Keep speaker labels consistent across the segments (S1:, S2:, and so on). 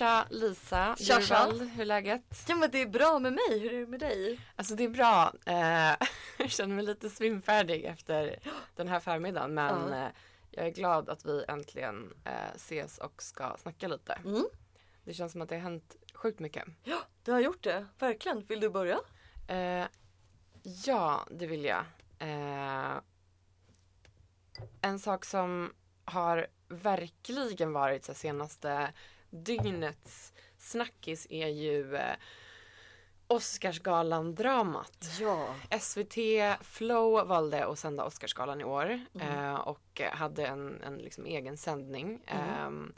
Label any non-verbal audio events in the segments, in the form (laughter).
S1: Tja Lisa
S2: Tja.
S1: Djurvall, hur är läget?
S2: Ja men det är bra med mig, hur är det med dig?
S1: Alltså det är bra. Eh, (laughs) jag känner mig lite svimfärdig efter den här förmiddagen men eh, jag är glad att vi äntligen eh, ses och ska snacka lite.
S2: Mm.
S1: Det känns som att det har hänt sjukt mycket.
S2: Ja, du har gjort det, verkligen. Vill du börja?
S1: Ja, det vill jag. En sak som har verkligen varit så senaste dygnets snackis är ju eh, Oscarsgalan-dramat.
S2: Ja.
S1: SVT Flow valde att sända Oscarsgalan i år eh, och hade en, en liksom egen sändning ehm,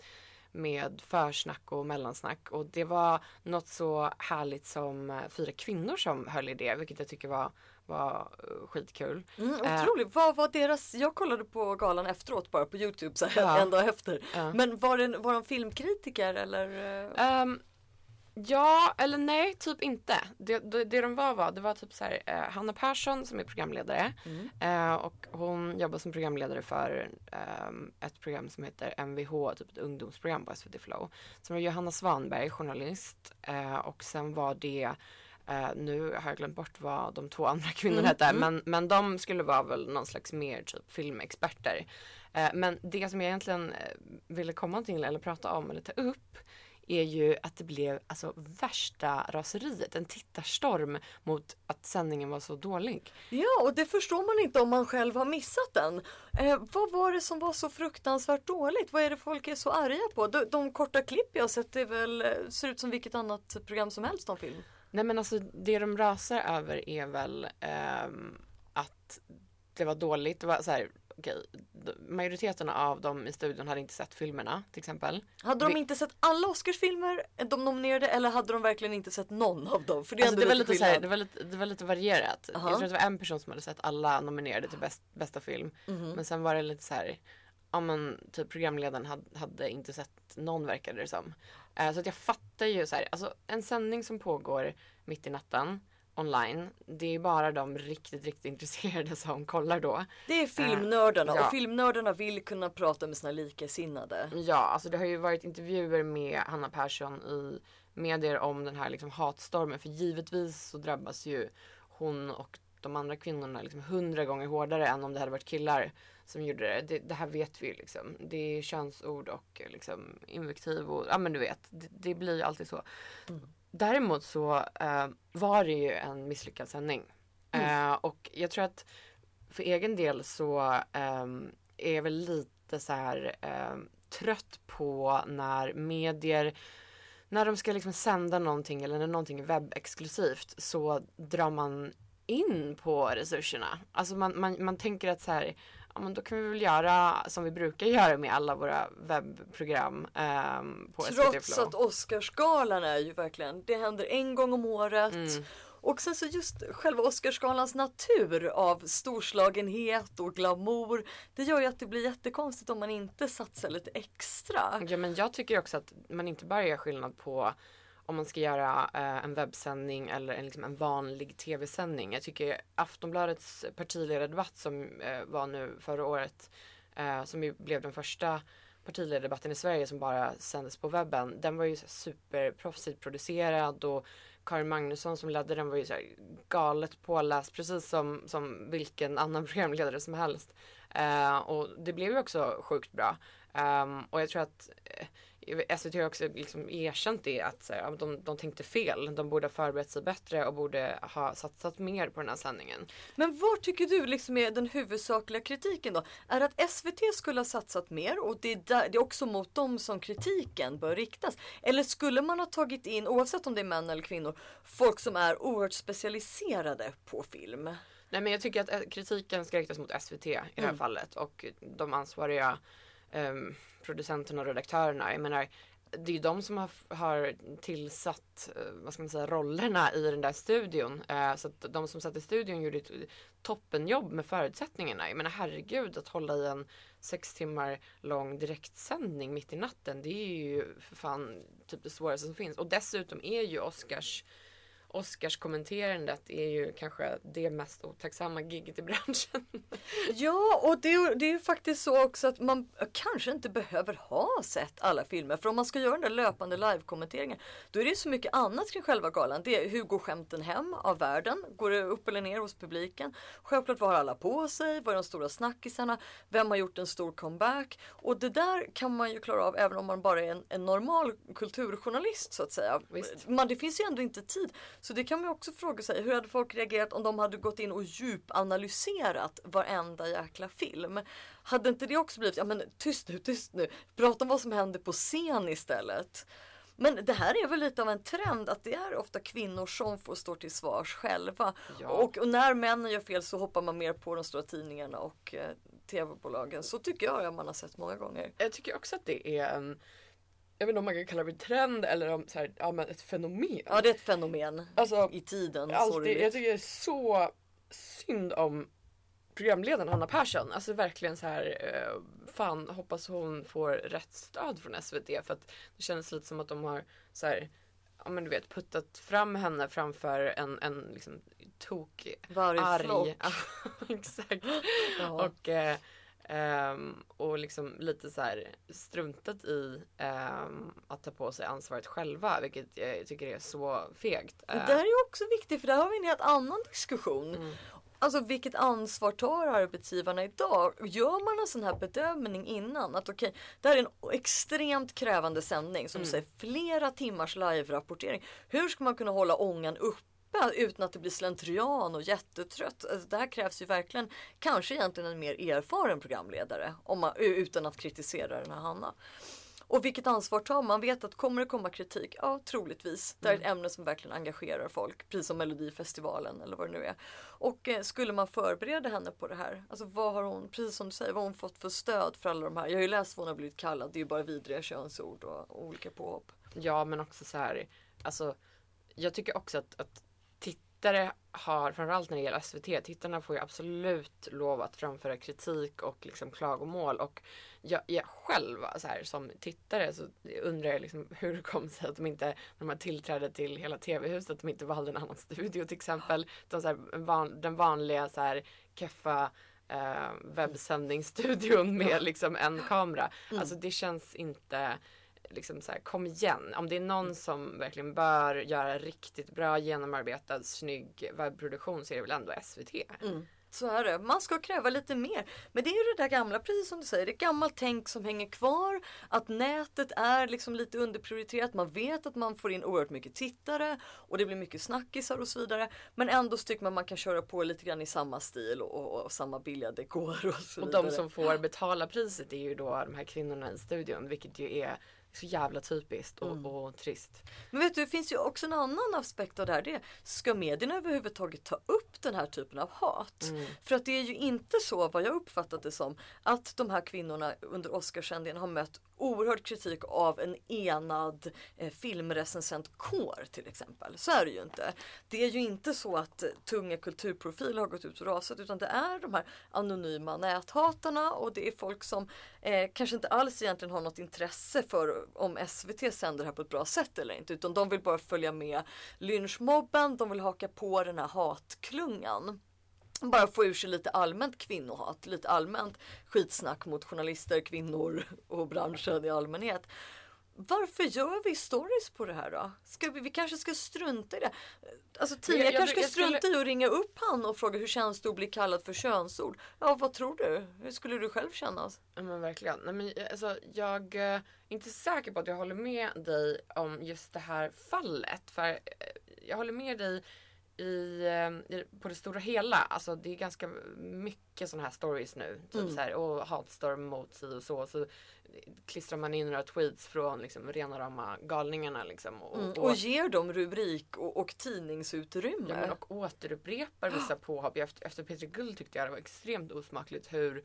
S1: med försnack och mellansnack och det var något så härligt som eh, fyra kvinnor som höll i det vilket jag tycker var, var eh, skitkul.
S2: Mm,
S1: Eh.
S2: otroligt. Vad var deras, jag kollade på galan efteråt bara på Youtube så här,
S1: Ja.
S2: en dag efter.
S1: Ja.
S2: Men var, det, var de filmkritiker eller? eh,
S1: Ehm, ja, eller nej, typ inte. Det, det, det de var var, det var typ så här, eh, Hanna Persson som är programledare
S2: Mm.
S1: eh, och hon jobbar som programledare för ehm, ett program som heter MVH, typ ett ungdomsprogram på SVT Flow. Sen var det Johanna Svanberg, journalist eh, och sen var det eh, nu har jag glömt bort vad de två andra (laughs) kvinnorna
S2: Mm,
S1: hette men, men de skulle vara väl någon slags mer typ filmexperter. Eh, men det som jag egentligen eh, ville komma till eller prata om eller ta upp är ju att det blev alltså värsta raseriet, en tittarstorm mot att sändningen var så dålig.
S2: Ja, och det förstår man inte om man själv har missat den. Eh, vad var det som var så fruktansvärt dåligt? Vad är det folk är så arga på? De, de korta klipp jag sett det väl, ser ut som vilket annat program som helst om film.
S1: Nej men alltså det de rasar över är väl ehm, att det var dåligt. Det var så här, okej, majoriteten av dem i studion hade inte sett filmerna till exempel.
S2: Hade de
S1: Vi-
S2: inte sett alla Oscarsfilmer de nominerade eller hade de verkligen inte sett någon av dem? För det
S1: Alltså det, var lite så här, det, var lite, det var lite varierat.
S2: Aha.
S1: Jag tror att det var en person som hade sett alla nominerade till bäst, bästa film.
S2: Mhm.
S1: Men sen var det lite så här, ja men typ programledaren hade, hade inte sett någon verkade det som. Eh, så att jag fattar ju så här, alltså en sändning som pågår mitt i natten online, det är bara de riktigt, riktigt intresserade som kollar då.
S2: Det är filmnördarna
S1: ja.
S2: och filmnördarna vill kunna prata med sina likasinnade.
S1: Ja, alltså det har ju varit intervjuer med Hanna Persson i medier om den här liksom hatstormen. För givetvis så drabbas ju hon och de andra kvinnorna liksom hundra gånger hårdare än om det hade varit killar som gjorde det. Det, det här vet vi ju liksom. Det är könsord och liksom invektiv och ja men du vet. Det, det blir ju alltid så. Däremot så eh, var det ju en misslyckad sändning. Eh, och jag tror att för egen del så ehm, är jag väl lite så här ehm, trött på när medier när de ska liksom sända någonting eller när någonting är webbexklusivt så drar man in på resurserna. Alltså man, man, man tänker att så här, ja men då kan vi väl göra som vi brukar göra med alla våra webbprogram ehm, på SVT
S2: Trots
S1: Flow.
S2: att Oscarsgalan är ju verkligen, det händer en gång om året.
S1: Mm.
S2: Och sen så just själva Oscarsgalans natur av storslagenhet och glamour. Det gör ju att det blir jättekonstigt om man inte satsar lite extra.
S1: Ja men jag tycker också att man inte bara gör skillnad på om man ska göra eh, en webbsändning eller en, liksom en vanlig tv-sändning. Jag tycker Aftonbladets partiledardebatt som eh, var nu förra året eh, som ju blev den första partiledardebatten i Sverige som bara sändes på webben. Den var ju superproffsigt producerad och Karin Magnusson som ledde den var ju så här galet påläst precis som, som vilken annan (laughs) programledare som helst. Eh, och det blev ju också sjukt bra. Ehm, och jag tror att eh, SVT har också liksom erkänt det att så här, de, de tänkte fel. De borde ha förberett sig bättre och borde ha satsat mer på den här sändningen.
S2: Men vad tycker du liksom är den huvudsakliga kritiken då? Är att SVT skulle ha satsat mer och det är, där, det är också mot dem som kritiken bör riktas? Eller skulle man ha tagit in, oavsett om det är män eller kvinnor, folk som är oerhört specialiserade på film?
S1: Nej men jag tycker att eh, kritiken ska riktas mot SVT i det här
S2: Mm.
S1: fallet och de ansvariga um, producenterna och redaktörerna. Jag menar det är ju de som har, har tillsatt, eh, vad ska man säga, rollerna i den där studion. Eh, så att de som satt i studion gjorde ett toppenjobb med förutsättningarna. Jag menar herregud att hålla i en sex timmar lång direktsändning mitt i natten. Det är ju för fan typ det svåraste som finns. Och dessutom är ju Oscars Oscarskommenterandet är ju kanske det mest otacksamma giget i branschen. (laughs)
S2: Ja, och det, är- det är ju faktiskt så också att man kanske inte behöver ha sett alla filmer. För om man ska göra den där löpande live-kommenteringen då är det så mycket annat kring själva galan. Det är hur går skämten hem av världen? Går det upp eller ner hos publiken? Självklart vad har alla på sig? Vad är de stora snackisarna? Vem har gjort en stor comeback? Och det där kan man ju klara av även om man bara är en, en normal kulturjournalist så att säga.
S1: Visst.
S2: Men det finns ju ändå inte tid. Så det kan man också fråga sig. Hur hade folk reagerat om de hade gått in och djupanalyserat varenda jäkla film? Hade inte det också blivit, ja men tyst nu, tyst nu. Prata om vad som händer på scen istället. Men det här är väl lite av en trend att det är ofta kvinnor som får stå till svars själva.
S1: Ja.
S2: Och, och när männen gör fel så hoppar man mer på de stora tidningarna och eh, tv-bolagen. Så tycker jag att man har sett många gånger.
S1: Jag tycker också att det är en, jag vet inte om man kan kalla det en trend eller om så här, ja, men ett fenomen.
S2: Ja det är ett fenomen
S1: Alltså,
S2: i tiden.
S1: alltid, jag tycker det är så synd om programledaren Hanna Persson. Alltså verkligen så här, eh, fan hoppas hon får rätt stöd från SVT för att det känns lite som att de har så här, ja men du vet puttat fram henne framför en, en liksom tok
S2: Vargflock.
S1: arg. (laughs) Exakt.
S2: Ja.
S1: Och, eh, ehm, och liksom lite så här struntat i ehm, att ta på sig ansvaret själva vilket jag tycker är så fegt.
S2: Det
S1: Eh,
S2: där är också viktigt för där har vi en helt annan diskussion.
S1: Mm.
S2: Alltså vilket ansvar tar arbetsgivarna idag? Gör man en sån här bedömning innan? Att okej, det här är en extremt krävande sändning som du säger flera timmars live-rapportering. Hur ska man kunna hålla ångan uppe utan att det blir slentrian och jättetrött? Alltså, det här krävs ju verkligen kanske egentligen en mer erfaren programledare om man, utan att kritisera den här Hanna. Och vilket ansvar tar man? Man vet att kommer det komma kritik? Ja, troligtvis. Det är ett ämne som verkligen engagerar folk. Precis som Melodifestivalen eller vad det nu är. Och eh, skulle man förbereda henne på det här? Alltså vad har hon, precis som du säger, vad har hon fått för stöd för alla de här? Jag har ju läst vad hon har blivit kallad. Det är ju bara vidriga könsord och, och olika påhopp.
S1: Ja men också så här, alltså jag tycker också att, att tittare har, framförallt när det gäller SVT, tittarna får ju absolut lov att framföra kritik och liksom klagomål och jag, jag själv så här, som tittare så undrar jag liksom (laughs) hur det kom sig att de inte, när man tillträdde till hela TV-huset, att de inte valde en annan studio till exempel. De, så här, van, den vanliga så här keffa eh, webbsändningsstudion med liksom en kamera. Alltså det känns inte liksom så här, kom igen. Om det är någon som verkligen bör göra riktigt bra genomarbetad snygg webbproduktion så är det väl ändå SVT.
S2: Så är det. Man ska kräva lite mer. Men det är ju det där gamla, precis som du säger, det är gammalt tänk som hänger kvar. Att nätet är liksom lite underprioriterat. Man vet att man får in oerhört mycket tittare och det blir mycket snackisar och så vidare. Men ändå så tycker man man kan köra på lite grann i samma stil och, och, och samma billiga dekor och så
S1: Och
S2: vidare.
S1: de som får betala priset är ju då de här kvinnorna i studion vilket ju är så jävla typiskt och,
S2: Mm.
S1: och trist.
S2: Men vet du, det finns ju också en annan aspekt av det här. Det är, ska medierna överhuvudtaget ta upp den här typen av hat?
S1: Mm.
S2: För att det är ju inte så, vad jag uppfattat det som, att de här kvinnorna under Oscarssändningen har mött oerhörd kritik av en enad eh, filmrecensentkår till exempel. Så är det ju inte. Det är ju inte så att eh, tunga kulturprofiler har gått ut och rasat utan det är de här anonyma näthatarna och det är folk som eh, kanske inte alls egentligen har något intresse för om SVT sänder det här på ett bra sätt eller inte utan de vill bara följa med lynchmobben, de vill haka på den här hatklungan bara få ur sig lite allmänt kvinnohat, lite allmänt skitsnack mot journalister, kvinnor och branschen i allmänhet. Varför gör vi stories på det här då? Ska vi, vi kanske ska strunta i det. Alltså tidningar
S1: jag-
S2: kanske ska
S1: skulle-
S2: strunta i att ringa upp han och fråga hur känns det att bli kallad för könsord? Ja, vad tror du? Hur skulle du själv kännas?
S1: Ja men verkligen. Nej, men, alltså, jag eh, är inte säker på att jag håller med dig om just det här fallet. För eh, jag håller med dig i, eh, i, på det stora hela. Alltså det är ganska mycket sådana här stories nu. Typ
S2: Mm.
S1: så här, och hatstorm mot si och så. Så klistrar man in några tweets från liksom rena rama galningarna liksom. Och,
S2: Mm. Och ger dem rubrik och, och tidningsutrymme.
S1: Ja, men och återupprepar vissa påhopp. Efter, efter Peter Guld tyckte jag det var extremt osmakligt hur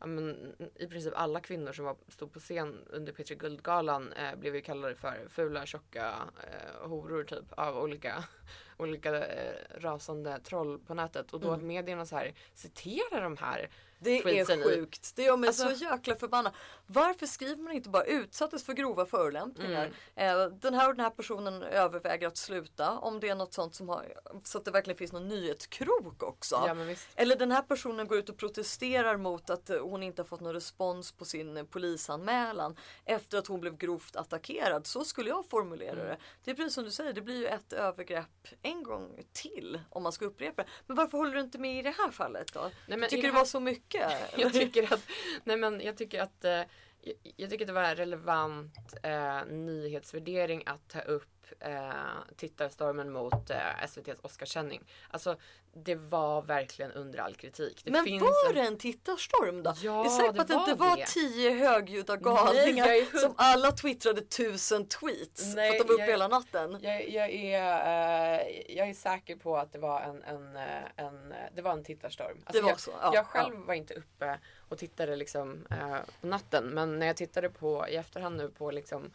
S1: ja, men, i princip alla kvinnor som var, stod på scen under Peter Guld-galan eh, blev ju kallade för fula, tjocka eh, horor typ av olika, olika eh, rasande troll på nätet och då
S2: Mm.
S1: att medierna så här citerar de här
S2: Det är sjukt. Det gör mig
S1: Alltså-
S2: så jäkla förbannad. Varför skriver man inte bara utsattes för grova förolämpningar?
S1: Mm.
S2: Eh, den här och den här personen överväger att sluta. Om det är något sånt som har så att det verkligen finns någon nyhetskrok också.
S1: Ja.
S2: Eller den här personen går ut och protesterar mot att hon inte har fått någon respons på sin polisanmälan efter att hon blev grovt attackerad. Så skulle jag formulera
S1: Mm.
S2: det. Det är precis som du säger, det blir ju ett övergrepp en gång till om man ska upprepa det. Men varför håller du inte med i det här fallet då?
S1: Nej, men
S2: Tycker
S1: det
S2: det
S1: här-
S2: var så mycket? Mycket.
S1: Jag tycker att, nej men jag tycker att eh, jag, jag tycker att det var en relevant eh, nyhetsvärdering att ta upp eh, tittarstormen mot eh, SVTs Oscarssändning. Alltså det var verkligen under all kritik. Det
S2: Men var
S1: en-
S2: det en tittarstorm då?
S1: Ja,
S2: jag är säker på
S1: det
S2: att det inte
S1: var det.
S2: tio högljudda
S1: Nej,
S2: galningar
S1: är hund-
S2: som alla twittrade tusen tweets
S1: Nej,
S2: för att de var uppe
S1: jag-
S2: hela natten.
S1: Jag, jag, är, eh, jag är säker på att det var en, en, eh, en, eh, det var en tittarstorm. Alltså
S2: Det var
S1: jag,
S2: så, ja,
S1: jag själv var inte uppe och tittade liksom, eh, på natten. Men när jag tittade på i efterhand nu på liksom, ja,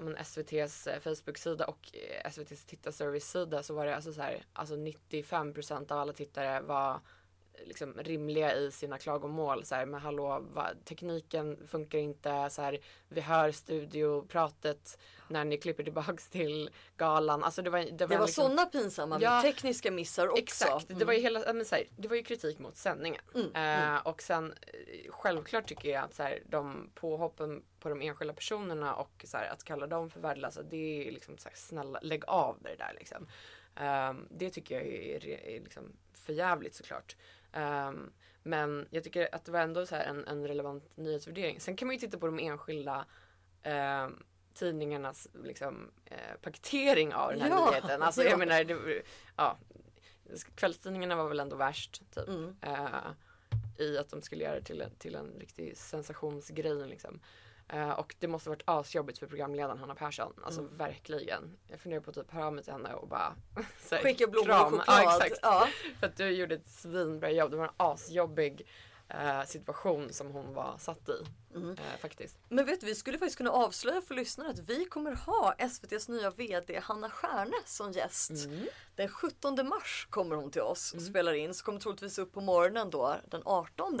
S1: men SVTs eh, Facebook-sida och eh, SVTs tittarservice-sida så var det alltså så här, alltså 95% av alla tittare var liksom rimliga i sina klagomål. Så här, men hallå, va, tekniken funkar inte. Så här, vi hör studiopratet när ni klipper tillbaks till galan. Alltså det var, det var,
S2: Det var
S1: liksom,
S2: sådana pinsamma
S1: Ja,
S2: tekniska missar också.
S1: Exakt, det var ju hela, ja, men så här, det var ju kritik mot sändningen.
S2: Mm,
S1: Eh, och sen eh, självklart tycker jag att så här, de påhoppen på de enskilda personerna och så att kalla dem för värdelösa det är liksom så snälla lägg av det där liksom. Ehm, det tycker jag är, är, är liksom för jävligt såklart. Ehm, men jag tycker att det var ändå så en, en relevant nyhetsvärdering. Sen kan man ju titta på de enskilda ehm, tidningarnas liksom, eh, paketering av den här
S2: Ja,
S1: nyheten. Alltså
S2: ja.
S1: jag menar, det, ja, kvällstidningarna var väl ändå värst typ.
S2: Mm.
S1: Eh, I att de skulle göra det till en, till en riktig sensationsgrej liksom. Eh, och det måste varit asjobbigt för programledaren Hanna Persson. Alltså
S2: Mm.
S1: verkligen. Jag funderar på att typ höra av mig till henne och bara (laughs) här,
S2: Skicka blommor
S1: kram.
S2: och choklad.
S1: Ja, exakt.
S2: Ja.
S1: För att du gjorde ett svinbra jobb. Det var en asjobbig eh, situation som hon var satt i.
S2: Mm.
S1: Eh, faktiskt.
S2: Men vet du, vi skulle faktiskt kunna avslöja för lyssnarna att vi kommer ha SVTs nya VD Hanna Stjärne som gäst.
S1: Mm.
S2: Den 17 mars kommer hon till oss och spelar in. Så kommer troligtvis upp på morgonen då den 18.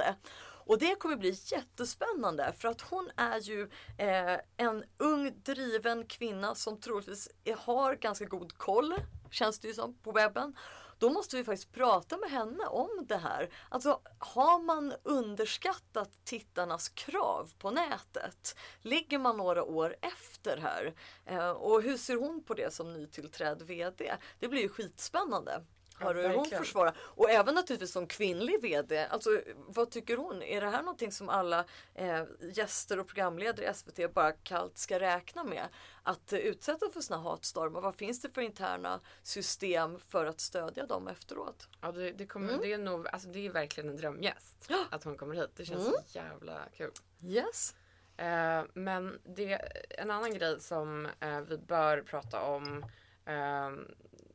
S2: Och det kommer bli jättespännande för att hon är ju eh, en ung driven kvinna som troligtvis har ganska god koll, känns det ju som, på webben. Då måste vi faktiskt prata med henne om det här. Alltså har man underskattat tittarnas krav på nätet? Ligger man några år efter här? Eh, och hur ser hon på det som nytillträdd VD? Det blir ju skitspännande. Hör du hur hon försvarar? Och även naturligtvis som kvinnlig VD. Alltså, vad tycker hon? Är det här någonting som alla eh, gäster och programledare i SVT bara kallt ska räkna med? Att eh, utsätta för såna hatstormar? Vad finns det för interna system för att stödja dem efteråt?
S1: Ja, det, det, kommer,
S2: Mm.
S1: det, är nog, alltså, det är verkligen en drömgäst att hon kommer hit. Det känns
S2: Mm.
S1: så jävla kul.
S2: Yes.
S1: Eh, men det, en annan grej som eh, vi bör prata om ehm,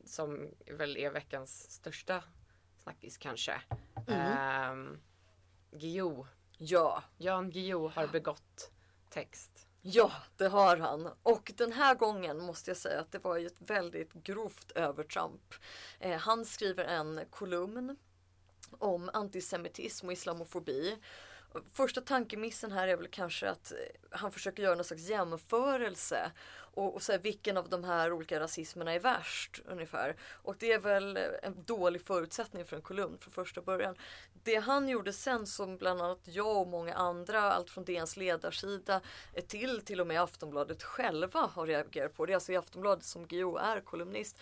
S1: som väl är veckans största snackis kanske. Mm. Guillou.
S2: Ja.
S1: Jan Guillou har begått text.
S2: Ja, det har han. Och den här gången måste jag säga att det var ju ett väldigt grovt övertramp. Eh, han skriver en kolumn om antisemitism och islamofobi. Första tankemissen här är väl kanske att eh, han försöker göra någon slags jämförelse och, och säga vilken av de här olika rasismerna är värst ungefär. Och det är väl eh, en dålig förutsättning för en kolumn från första början. Det han gjorde sen som bland annat jag och många andra, allt från DNs ledarsida eh, till till och med Aftonbladet själva har reagerat på. Det är alltså i Aftonbladet som Guillou är kolumnist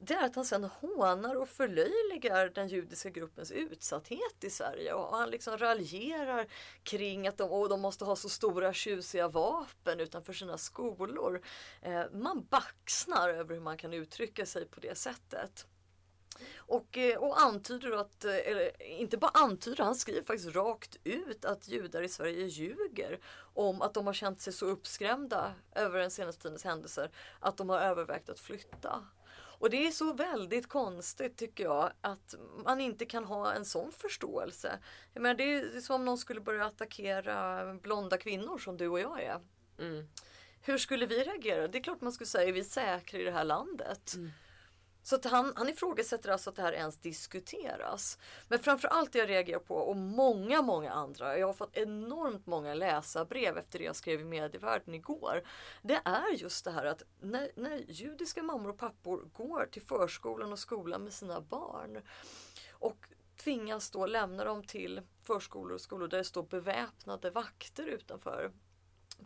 S2: det är att han sen hånar och förlöjligar den judiska gruppens utsatthet i Sverige. Och han liksom raljerar kring att de, de måste ha så stora tjusiga vapen utanför sina skolor. Eh, man baxnar över hur man kan uttrycka sig på det sättet. Och, eh, och antyder att, eh, eller inte bara antyder, han skriver faktiskt rakt ut att judar i Sverige ljuger om att de har känt sig så uppskrämda över den senaste tidens händelser att de har övervägt att flytta. Och det är så väldigt konstigt tycker jag att man inte kan ha en sån förståelse. Jag menar, det är som om någon skulle börja attackera blonda kvinnor som du och jag är.
S1: Mm.
S2: Hur skulle vi reagera? Det är klart man skulle säga, är vi säkra i det här landet?
S1: Mm.
S2: Så att han, han ifrågasätter alltså att det här ens diskuteras. Men framförallt det jag reagerar på och många, många andra. Jag har fått enormt många läsarbrev efter det jag skrev i Medievärlden igår. Det är just det här att när, när judiska mammor och pappor går till förskolan och skolan med sina barn och tvingas då lämna dem till förskolor och skolor där det står beväpnade vakter utanför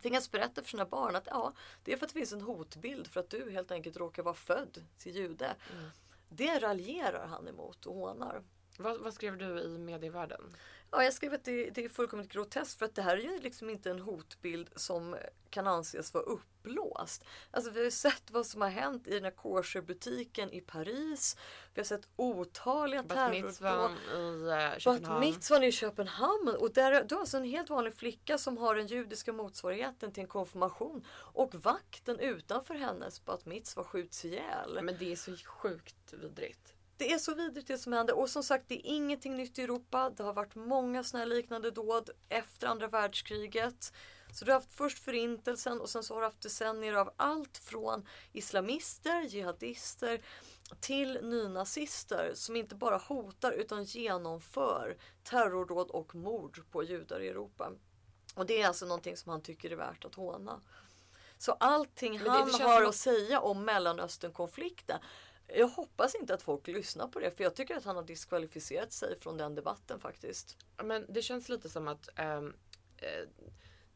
S2: tvingas berätta för sina barn att ja, det är för att det finns en hotbild för att du helt enkelt råkar vara född till jude. Mm. Det raljerar han emot och hånar.
S1: Vad, vad skrev du i medievärlden?
S2: Ja, jag skrev att det, det, är fullkomligt groteskt för att det här är ju liksom inte en hotbild som kan anses vara uppblåst. Alltså vi har ju sett vad som har hänt i den här kosherbutiken i Paris. Vi har sett otaliga terrordåd. Bat mitzvan i Köpenhamn. Och där, du har alltså en helt vanlig flicka som har den judiska motsvarigheten till en konfirmation. Och vakten utanför hennes bat mitzva skjuts ihjäl.
S1: Men det är så sjukt vidrigt.
S2: Det är så vidrigt det som händer och som sagt det är ingenting nytt i Europa. Det har varit många sådana här liknande dåd efter andra världskriget. Så du har haft först förintelsen och sen så har du haft decennier av allt från islamister, jihadister till nynazister som inte bara hotar utan genomför terrordåd och mord på judar i Europa. Och det är alltså någonting som han tycker är värt att håna. Så allting han har att säga om Mellanösternkonflikten jag hoppas inte att folk lyssnar på det för jag tycker att han har diskvalificerat sig från den debatten faktiskt.
S1: Men det känns lite som att ähm, äh,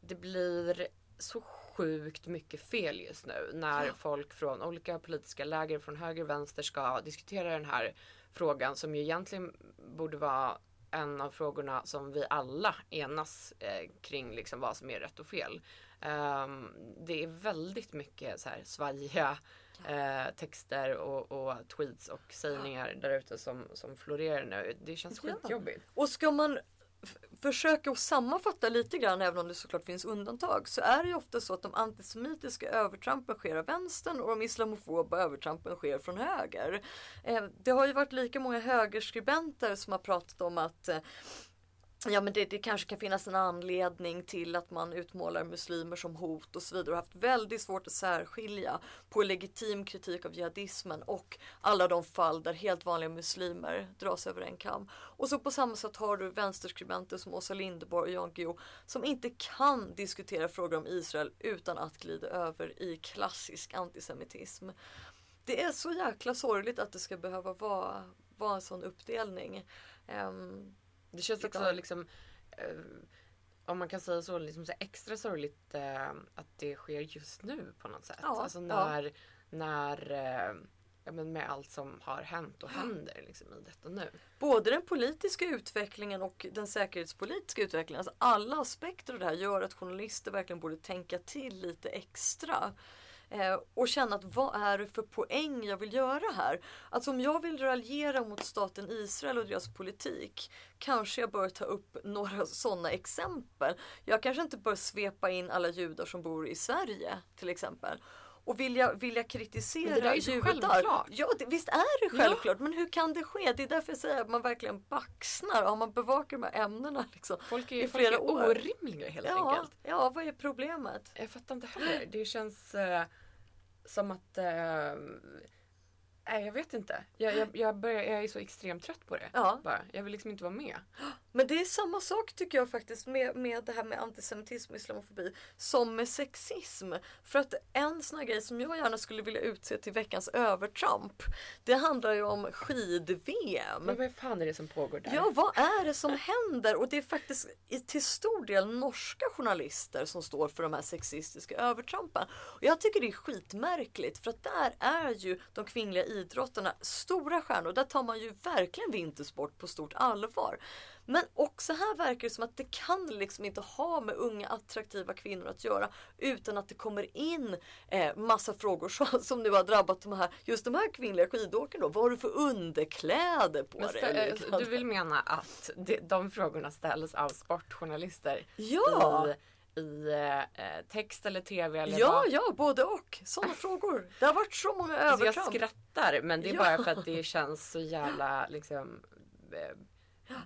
S1: det blir så sjukt mycket fel just nu när ja. folk från olika politiska läger från höger och vänster ska diskutera den här frågan som ju egentligen borde vara en av frågorna som vi alla enas eh, kring liksom vad som är rätt och fel. Um, det är väldigt mycket så här svajiga eh, texter och, och, tweets och sägningar där ute som, som florerar nu. Det känns ja. skitjobbigt.
S2: Och ska man försöka att sammanfatta lite grann, även om det såklart finns undantag, så är det ju ofta så att de antisemitiska övertrampen sker av vänstern och de islamofoba övertrampen sker från höger. Eh, det har ju varit lika många högerskribenter som har pratat om att eh, Ja men det, det, kanske kan finnas en anledning till att man utmålar muslimer som hot och så vidare och haft väldigt svårt att särskilja på legitim kritik av jihadismen och alla de fall där helt vanliga muslimer dras över en kam. Och så på samma sätt har du vänsterskribenter som Åsa Linderborg och Jan Guillou som inte kan diskutera frågor om Israel utan att glida över i klassisk antisemitism. Det är så jäkla sorgligt att det ska behöva vara, vara en sån uppdelning. Um,
S1: det känns också liksom eh, om man kan säga så, liksom så extra sorgligt eh, att det sker just nu på något sätt. Ja, alltså när, ja. när eh, ja, men med allt som har hänt och händer liksom, i detta nu.
S2: Både den politiska utvecklingen och den säkerhetspolitiska utvecklingen. Alltså alla aspekter av det här gör att journalister verkligen borde tänka till lite extra. Eh, och känna att vad är det för poäng jag vill göra här? Alltså om jag vill raljera mot staten Israel och deras politik kanske jag bör ta upp (laughs) några sådana exempel. Jag kanske inte bör svepa in alla judar som bor i Sverige till exempel. Och vill jag, vill jag kritisera men det
S1: är judar. Självklart.
S2: Ja, det, visst är det självklart. Ja. Men hur kan det ske? Det är därför jag säger att man verkligen baxnar. Har man bevakar de här ämnena liksom,
S1: folk är, i flera folk är år. orimliga helt
S2: ja,
S1: enkelt.
S2: Ja, vad är problemet?
S1: Jag fattar inte heller. Det känns eh, som att eh, Nej jag vet inte. Jag, jag, jag, börjar, jag är så extremt trött på det. Ja. Bara. Jag vill liksom inte vara med.
S2: Men det är samma sak tycker jag faktiskt med, med det här med antisemitism och islamofobi som med sexism. För att en sån här grej som jag gärna skulle vilja utse till veckans övertramp det handlar ju om skid-VM.
S1: Men vad fan är det som pågår där?
S2: Ja vad är det som händer? Och det är faktiskt till stor del norska journalister som står för de här sexistiska övertrampen. Och jag tycker det är skitmärkligt för att där är ju de kvinnliga idrottarna stora stjärnor. Där tar man ju verkligen vintersport på stort allvar. Men också här verkar det som att det kan liksom inte ha med unga attraktiva kvinnor att göra utan att det kommer in eh, massa frågor som, (laughs) som nu har drabbat de här, just de här kvinnliga skidåkarna. Vad har du för underkläder på
S1: Men,
S2: dig?
S1: Du vill mena att de, de frågorna ställs av sportjournalister?
S2: Ja!
S1: I i eh, text eller tv eller
S2: Ja,
S1: vad?
S2: ja, både och. Sådana frågor. Det har varit så många övertramp.
S1: Alltså jag skrattar men det är ja. bara för att det känns så jävla liksom eh,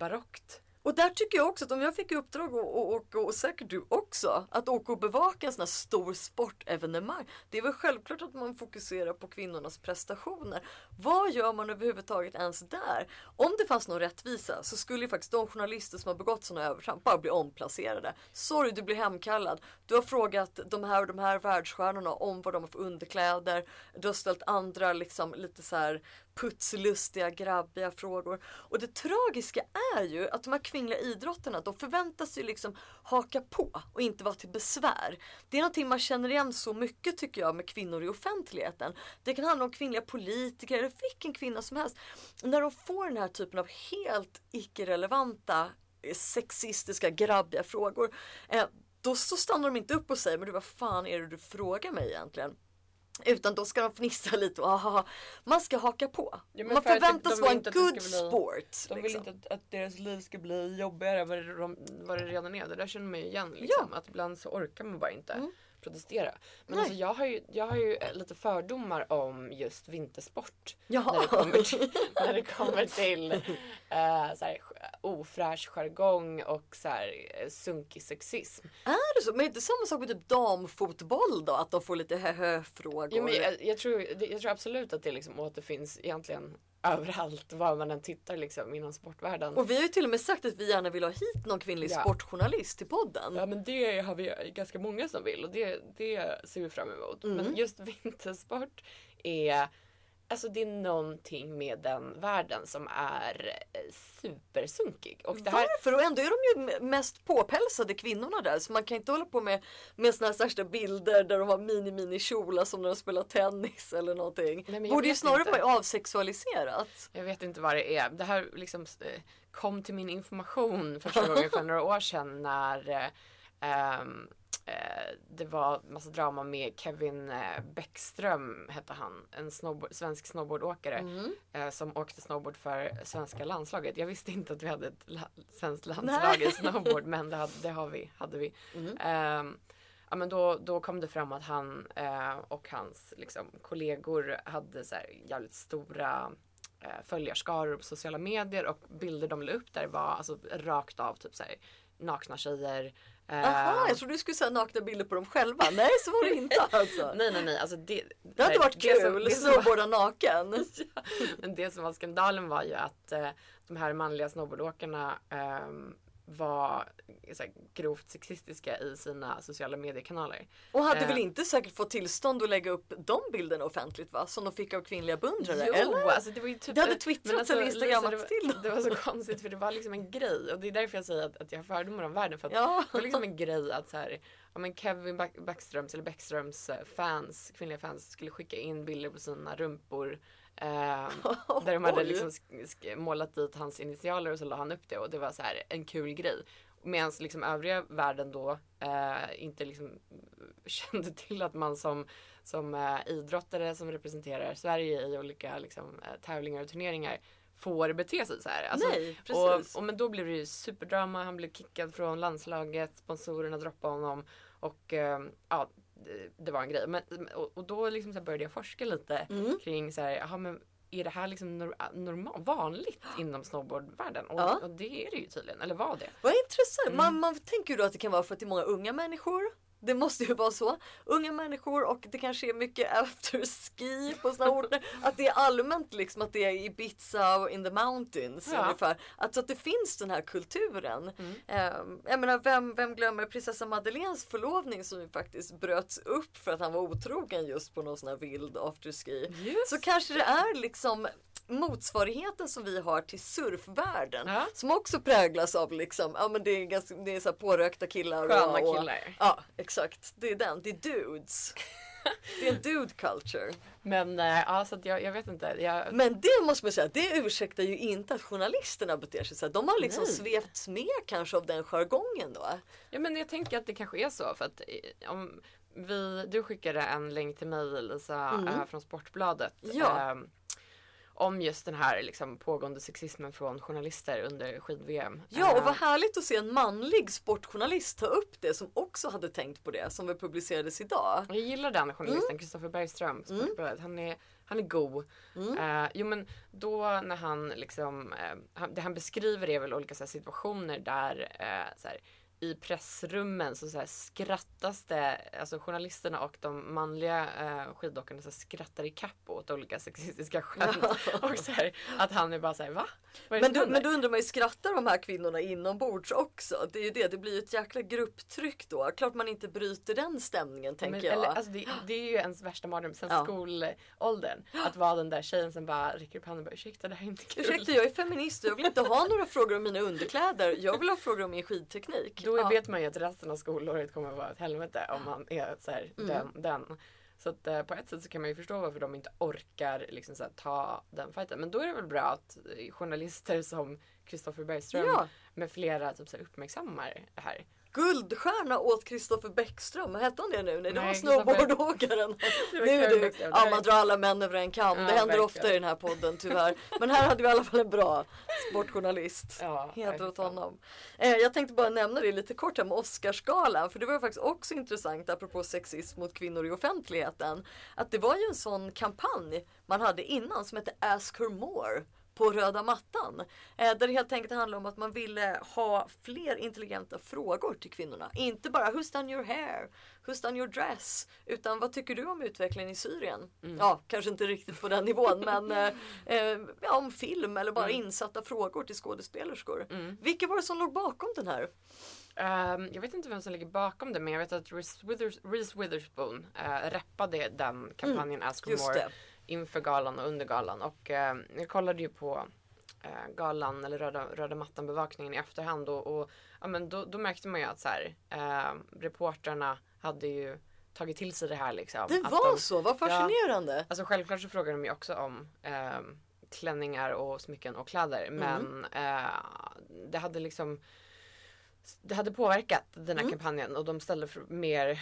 S1: barockt.
S2: Och där tycker jag också att om jag fick i uppdrag att åka, och säkert du också, att åka och bevaka en sån här stor sportevenemang. Det är väl självklart att man fokuserar på kvinnornas prestationer. Vad gör man överhuvudtaget ens där? Om det fanns någon rättvisa så skulle ju faktiskt de journalister som har begått sådana övertramp bara bli omplacerade. Sorry, du blir hemkallad. Du har frågat de här och de här världsstjärnorna om vad de har för underkläder. Du har ställt andra liksom lite så här putslustiga, grabbiga frågor. Och det tragiska är ju att de här kvinnliga idrotterna, de förväntas ju liksom haka på och inte vara till besvär. Det är någonting man känner igen så mycket tycker jag med kvinnor i offentligheten. Det kan handla om kvinnliga politiker eller vilken kvinna som helst. När de får den här typen av helt icke-relevanta eh, sexistiska, grabbiga frågor. Eh, då så stannar de inte upp och säger men du vad fan är det du frågar mig egentligen? Utan då ska de fnissa (laughs) lite och aha, man ska haka på.
S1: Ja,
S2: man
S1: för att
S2: förväntas vara en good
S1: bli-
S2: sport.
S1: De vill
S2: liksom.
S1: inte att, att deras liv ska bli jobbigare än vad det, de- vad det redan är. Det där känner man ju igen. Liksom. Att ibland så orkar man bara inte
S2: Mm.
S1: protestera. Men
S2: Nej.
S1: alltså, jag, har ju, jag har ju eh, lite fördomar om just vintersport.
S2: Ja.
S1: När det kommer till, (laughs) när det kommer till eh, så här, ofräsch jargong och så här, eh, sunkig sexism.
S2: Är det så? Men är det inte samma sak med typ damfotboll då? Att de får lite hö-hö-frågor?
S1: Jo, men jag, jag, tror, jag tror absolut att det liksom återfinns egentligen överallt var man än tittar liksom, inom sportvärlden.
S2: Och vi har ju till och med sagt att vi gärna vill ha hit någon kvinnlig
S1: Ja.
S2: sportjournalist till podden.
S1: Ja men det har vi ganska många som vill och det, det ser vi fram emot.
S2: Mm.
S1: Men just vintersport är Alltså det är någonting med den världen som är eh, supersunkig. Och det här,
S2: Varför? Och ändå är de ju mest påpälsade kvinnorna där. Så man kan inte hålla på med, med såna här särskilda bilder där de har mini-mini kjolar som när de spelar tennis eller någonting.
S1: Nej,
S2: Borde ju snarare
S1: inte.
S2: vara avsexualiserat.
S1: jag vet inte vad det är. Det här liksom eh, kom till min information första gången för (laughs) några år sedan när eh, det var massa drama med Kevin eh, Bäckström hette han. En snowboard, svensk snowboardåkare.
S2: Mm.
S1: eh, som åkte snowboard för svenska landslaget. Jag visste inte att vi hade ett la- svenskt landslag i snowboard men det, hade, det har vi, hade vi.
S2: Mm.
S1: Ehm, ja, men då, då kom det fram att han eh, och hans liksom, kollegor hade så här, jävligt stora eh, följarskaror på sociala medier och bilder de la upp där var alltså, rakt av typ så här, nakna tjejer. Eh,
S2: Jaha, jag trodde du skulle säga nakna bilder på dem själva. Nej, så var det inte (laughs) alltså.
S1: Nej nej nej, alltså det,
S2: Det hade varit
S1: det
S2: kul,
S1: som
S2: snowboarda naken. (laughs)
S1: Men det som var skandalen var ju att eh, de här manliga snowboardåkarna ehm, var här, grovt sexistiska i sina sociala mediekanaler.
S2: Och hade
S1: Eh.
S2: väl inte säkert fått tillstånd att lägga upp de bilderna offentligt va? Som de fick av kvinnliga beundrare?
S1: Jo,
S2: eller?
S1: alltså det var ju typ
S2: Det hade twittrats eller instagrammats
S1: Lisa,
S2: till
S1: det, var, det var så (laughs) konstigt för det var liksom en grej och det är därför jag säger att, att jag har fördomar om världen för att
S2: Ja.
S1: det var liksom en grej att så här, ja, men Kevin Back, Backströms eller Bäckströms eh, fans, kvinnliga fans skulle skicka in bilder på sina rumpor (laughs) där de hade liksom målat dit hans initialer och så la han upp det och det var så här en kul grej. Medan liksom övriga världen då eh, inte liksom (laughs) kände till att man som, som eh, idrottare som representerar Sverige i olika liksom, eh, tävlingar och turneringar får bete sig så här. Alltså,
S2: Nej, precis.
S1: och, och men då blev det ju superdrama, han blev kickad från landslaget, sponsorerna droppade honom och eh, ja, det, det var en grej. Men, och, och då liksom så började jag forska lite
S2: Mm.
S1: kring så här, jaha, men är det här liksom nor- normal, vanligt (gasps) inom snowboardvärlden? Och,
S2: Ja.
S1: och det är det ju tydligen, eller var det?
S2: Vad intressant.
S1: Mm.
S2: Man, man tänker ju då att det kan vara för att det är många unga människor. Det måste ju vara så. Unga människor och det kanske är mycket afterski på sådana orter. Att det är allmänt liksom att det är Ibiza och in the mountains
S1: Ja.
S2: ungefär. Alltså att det finns den här kulturen.
S1: Mm.
S2: Ehm, jag menar vem, vem glömmer prinsessa Madeleines förlovning som ju faktiskt bröts upp för att han var otrogen just på någon sån här vild afterski.
S1: Just
S2: Så kanske det är liksom motsvarigheten som vi har till surfvärlden.
S1: Ja.
S2: Som också präglas av liksom, ja men det är, ganska, det är så pårökta killar.
S1: Sköna
S2: och, och,
S1: killar.
S2: Ja exakt, det är den, det är dudes. Det är en dude culture. (laughs)
S1: Men eh, ja, så jag, jag vet inte. Jag,
S2: Men det måste man säga, det ursäktar ju inte att journalisterna beter sig så här. De har liksom
S1: Nej.
S2: svepts med kanske av den jargongen då.
S1: ja, men jag tänker att det kanske är så för att eh, om vi, du skickade en länk till mig Lisa
S2: Mm.
S1: eh, från Sportbladet.
S2: Ja.
S1: eh, om just den här liksom, pågående sexismen från journalister under skid-VM.
S2: Ja och
S1: Eh,
S2: vad härligt att se en manlig sportjournalist ta upp det som också hade tänkt på det som väl publicerades idag.
S1: Jag gillar den
S2: Mm.
S1: journalisten, Kristoffer Bergström. Sportbladet. Han, är, han är god. Eh, jo men då när han liksom, eh, han, det han beskriver är väl olika här, situationer där eh, så här, i pressrummen så, så skrattas det, alltså journalisterna och de manliga eh, skidåkarna så skrattar i kapp åt olika sexistiska skämt. (laughs) och så här, att han är bara såhär, va?
S2: Men då, men
S1: händer?"
S2: då undrar man ju, skrattar de här kvinnorna inombords också? Det är ju det, det blir ju ett jäkla grupptryck då. Klart man inte bryter den stämningen tänker
S1: Men,
S2: jag.
S1: eller, alltså det, det är ju ens värsta mardröm sen (gasps)
S2: Ja.
S1: skolåldern. Att vara den där tjejen som bara räcker upp handen och bara ursäkta det här är inte kul.
S2: Ursäkta jag är feminist och jag vill inte ha några frågor om mina underkläder. Jag vill ha frågor om min skidteknik.
S1: Då
S2: Ja.
S1: vet man ju att resten av skolåret kommer att vara ett helvete om man är så här,
S2: Mm.
S1: den, den. Så att eh, på ett sätt så kan man ju förstå varför de inte orkar liksom så här, ta den fighten. Men då är det väl bra att eh, journalister som Kristoffer Bergström
S2: Ja.
S1: med flera typ, så här, uppmärksammar det här.
S2: Guldstjärna åt Kristoffer Bäckström, hette han det nu? Nej det var snowboardåkaren. Nu du, ja man drar alla män över en kam.
S1: Ja,
S2: det händer
S1: verkligen.
S2: ofta i den här podden tyvärr. Men här hade vi i alla fall en bra sportjournalist.
S1: Ja,
S2: Heder åt honom. Eh, jag tänkte bara nämna det lite kort här med Oscarsgalan. För det var faktiskt också intressant apropå sexism mot kvinnor i offentligheten. Att det var ju en sån kampanj man hade innan som hette Ask Her More på röda mattan. Eh, där det helt enkelt handlade om att man ville ha fler intelligenta frågor till kvinnorna. Inte bara Who's done your hair? Who's done your dress? Utan vad tycker du om utvecklingen i Syrien? Ja, kanske inte riktigt på den nivån men (laughs) eh, eh, ja, om film eller bara insatta frågor till skådespelerskor. Vilka var det som låg bakom den här?
S1: Ehm, jag vet inte vem som ligger bakom det men jag vet att Reese, Withers, Reese Witherspoon uh, reppade den kampanjen Ask for
S2: Mm,
S1: More. Inför galan och under galan. Och eh, jag kollade ju på eh, galan eller röda, röda mattan bevakningen i efterhand och, och ja, men då, då märkte man ju att så här, eh, reportrarna hade ju tagit till sig det här liksom.
S2: Det var
S1: de,
S2: så, vad fascinerande!
S1: Alltså självklart så frågar de ju också om eh, klänningar och smycken och kläder.
S2: Mm.
S1: Men eh, det hade liksom Det hade påverkat den här
S2: Mm.
S1: kampanjen och de ställde mer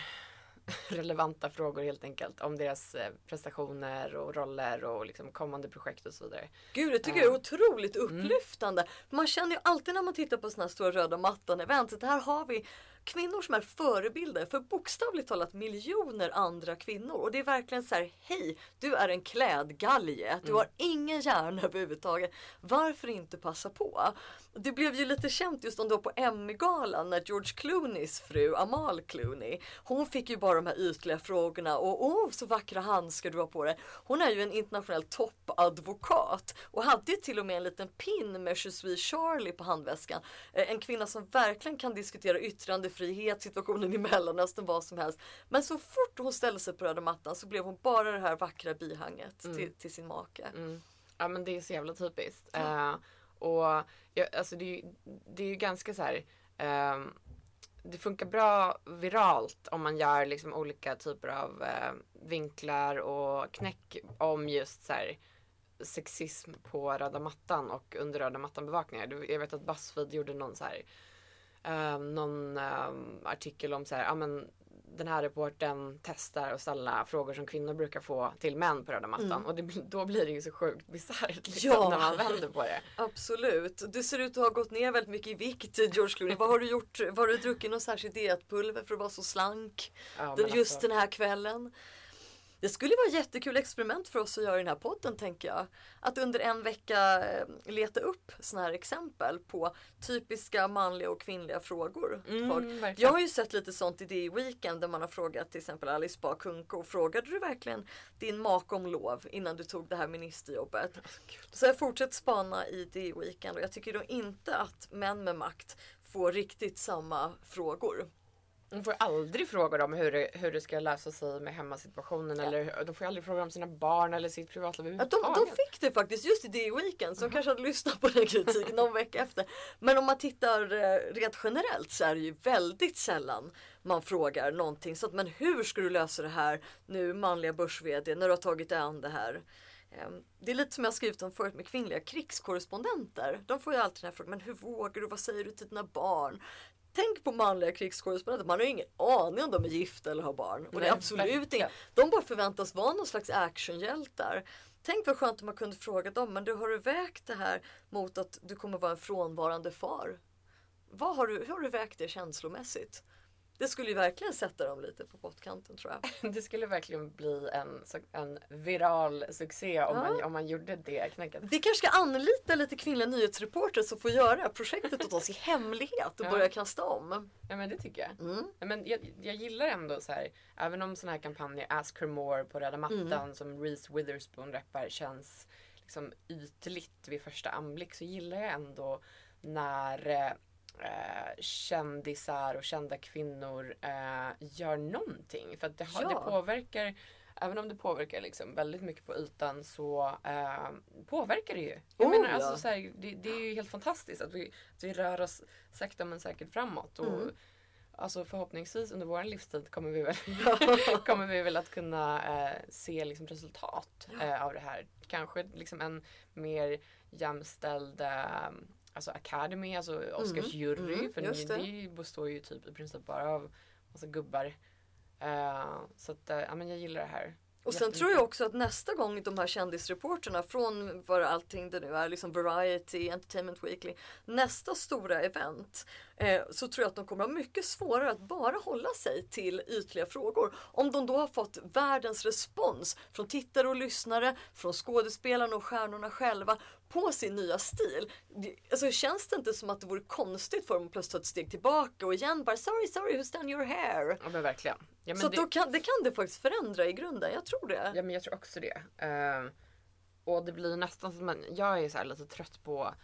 S1: (laughs) relevanta frågor helt enkelt om deras eh, prestationer och roller och liksom kommande projekt och så vidare.
S2: Gud, det tycker jag är otroligt upplyftande. Man känner ju alltid när man tittar på såna här stora röda mattan-event att här har vi kvinnor som är förebilder för bokstavligt talat miljoner andra kvinnor. Och det är verkligen så här, hej, du är en klädgalge. Du har ingen hjärna överhuvudtaget. Varför inte passa på? Det blev ju lite känt just då på Emmy-galan när George Clooneys fru Amal Clooney, hon fick ju bara de här ytliga frågorna och åh så vackra handskar du har på dig. Hon är ju en internationell toppadvokat och hade ju till och med en liten pin med Je suis Charlie på handväskan. Eh, En kvinna som verkligen kan diskutera yttrandefrihet, situationen i Mellanöstern, vad som helst. Men så fort hon ställde sig på röda mattan så blev hon bara det här vackra bihanget till, till sin make.
S1: Mm. Ja men det är så jävla typiskt. Eh, och jag, alltså det, är ju, det är ju ganska så här. ehm, det funkar bra viralt om man gör liksom olika typer av eh, vinklar och knäck om just så här sexism på röda mattan och under röda mattan bevakningar. Jag vet att Buzzfeed gjorde någon så här eh, någon ehm, artikel om så här, ja men den här reporten testar att ställa frågor som kvinnor brukar få till män på röda mattan. Och det, då blir det ju så sjukt bisarrt liksom,
S2: Ja.
S1: när man vänder på det. (laughs)
S2: Absolut. Du ser ut att ha gått ner väldigt mycket i vikt George Clooney. Vad har du gjort? Har du druckit någon särskild dietpulver för att vara så slank?
S1: Ja,
S2: Den, just
S1: alltså,
S2: den här kvällen. Det skulle vara ett jättekul experiment för oss att göra i den här podden tänker jag. Att under en vecka eh, leta upp sådana här exempel på typiska manliga och kvinnliga frågor.
S1: Mm.
S2: Jag har ju sett lite sånt i det Weekend där man har frågat till exempel Alice Bah Kuhnke. Frågade du verkligen din make om lov innan du tog det här ministerjobbet? Så jag fortsätter spana i det Weekend och jag tycker då inte att män med makt får riktigt samma frågor.
S1: De får aldrig frågor om hur det, hur det ska lösa sig med hemmasituationen. Eller de får aldrig frågor om sina barn eller sitt privatliv
S2: Att de, de fick det faktiskt just i det Weekend som kanske hade lyssnat på den kritiken någon vecka efter. Men om man tittar eh, rent generellt så är det ju väldigt sällan man frågar någonting. Så att, men hur ska du lösa det här nu manliga börs när du har tagit dig an det här? Ehm, Det är lite som jag skrivit om förut med kvinnliga krigskorrespondenter. De får ju alltid den här frågan, men hur vågar du? Vad säger du till dina barn? Tänk på manliga krigskorrespondenter, man har ju ingen aning om de är gifta eller har barn. Och det
S1: Nej,
S2: är absolut inget. De bara förväntas vara någon slags actionhjältar. Tänk vad skönt om man kunde fråga dem, men du har du vägt det här mot att du kommer vara en frånvarande far? Vad har du, hur har du vägt det känslomässigt? Det skulle ju verkligen sätta dem lite på pottkanten tror jag. (laughs)
S1: Det skulle verkligen bli en, en viral succé om,
S2: Ja.
S1: man, om man gjorde det knäcket.
S2: Vi kanske ska anlita lite kvinnliga nyhetsreportrar som får göra projektet åt oss i hemlighet och
S1: Ja.
S2: börja kasta om.
S1: Ja men det tycker jag.
S2: Mm.
S1: Ja, Men jag, jag gillar ändå så här, även om såna här kampanjer, Ask her more på röda mattan
S2: Mm.
S1: som Reese Witherspoon rappar känns liksom ytligt vid första anblick så gillar jag ändå när eh, kändisar och kända kvinnor eh, gör någonting. För att det, har,
S2: Ja.
S1: det påverkar Även om det påverkar liksom väldigt mycket på ytan så eh, påverkar det ju. Jag
S2: Oh,
S1: menar
S2: ja.
S1: alltså så här, det, det är ju helt fantastiskt att vi, att vi rör oss sakta men säkert framåt. Och,
S2: Mm.
S1: Alltså förhoppningsvis under vår livstid kommer vi väl, (laughs) kommer vi väl att kunna eh, se liksom resultat eh, av det här. Kanske liksom en mer jämställd eh, alltså Academy, alltså Oscarsjury.
S2: mm,
S1: för
S2: just
S1: det.
S2: det.
S1: består ju typ i princip bara av massa gubbar. Eh, så att, eh, ja men jag gillar det här.
S2: Och sen tror jag också att nästa gång de här kändisreporterna från vad allting det nu är, liksom Variety, Entertainment Weekly, nästa stora event, så tror jag att de kommer ha mycket svårare att bara hålla sig till ytliga frågor. Om de då har fått världens respons från tittare och lyssnare, från skådespelarna och stjärnorna själva på sin nya stil. Alltså känns det inte som att det vore konstigt för dem att plötsligt ta ett steg tillbaka och igen bara sorry, sorry, who's done your hair?
S1: Ja men verkligen. Ja, men
S2: så
S1: det,
S2: då kan, det kan det faktiskt förändra i grunden, jag tror det.
S1: Ja men jag tror också det. Eh, och det blir nästan som att jag är så här lite trött på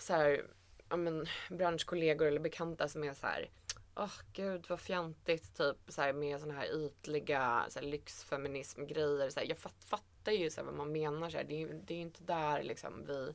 S1: så här, ja men branschkollegor eller bekanta som är så här. Åh gud vad fjantigt typ så här, med såna här ytliga så här, lyxfeminismgrejer. Så här, jag fatt, fattar ju så här, vad man menar. Så här, det, är, det är inte där liksom vi,